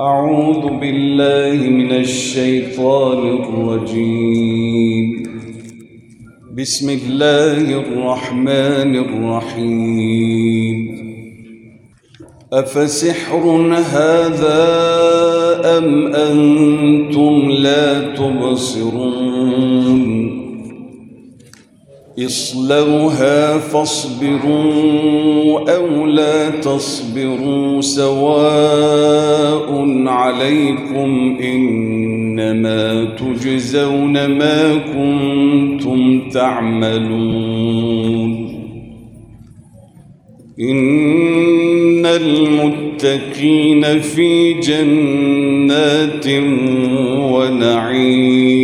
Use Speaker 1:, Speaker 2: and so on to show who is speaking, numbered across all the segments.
Speaker 1: أعوذ بالله من الشيطان الرجيم. بسم الله الرحمن الرحيم. أفسحر هذا أم أنتم لا تبصرون؟ اصلوها فاصبروا أو لا تصبروا سواء عليكم إنما تجزون ما كنتم تعملون. إن المتقين في جنات ونعيم.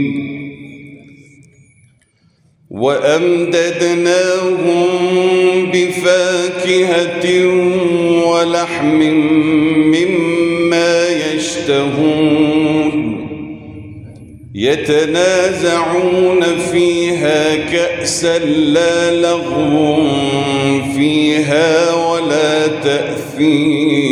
Speaker 1: وأمددناهم بفاكهة ولحم مما يشتهون. يتنازعون فيها كأسا لا لغو فيها ولا تأثيم.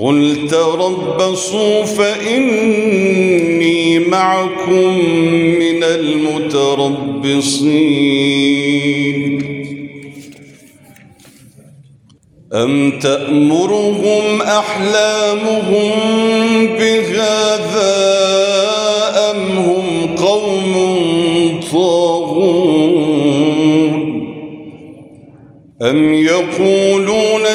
Speaker 1: قل تربصوا فإني معكم من المتربصين. أم تأمرهم أحلامهم بهذا أم هم قوم طاغون؟ أم يقولون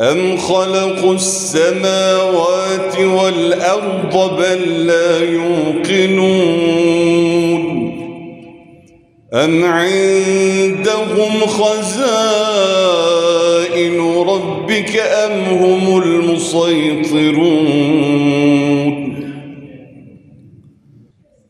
Speaker 1: أم خلقوا السماوات والأرض بل لا يوقنون؟ أم عندهم خزائن ربك أم هم المسيطرون؟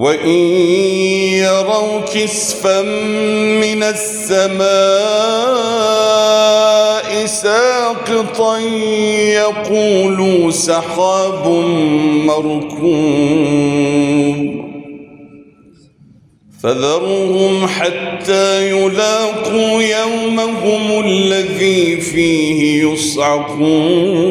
Speaker 1: وإن يروا كسفا من السماء ساقطا يقولوا سحاب مركوب فذرهم حتى يلاقوا يومهم الذي فيه يصعقون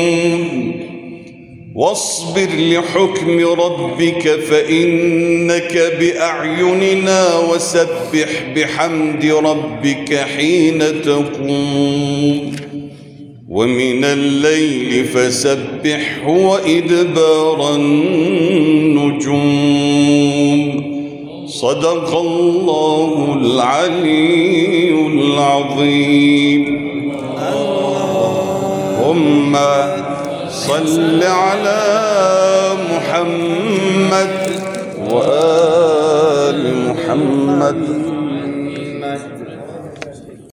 Speaker 1: واصبر لحكم ربك فإنك بأعيننا وسبح بحمد ربك حين تقوم. ومن الليل فسبح وإدبار النجوم. صدق الله العلي العظيم. اللهم صل على محمد وآل محمد.